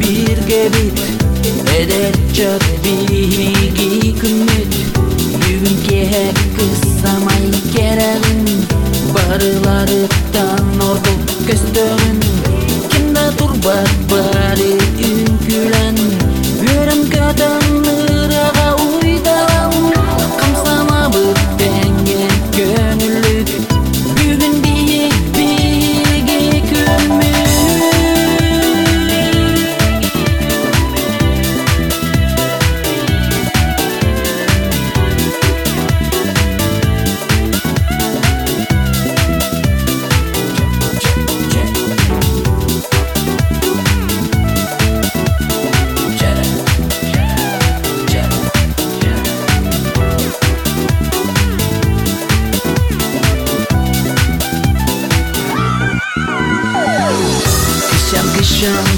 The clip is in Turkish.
bir gebit Edecek bir higi kümmet Bugünkü her kısamay kerelim Barılarıdan ordu köstüm Yeah.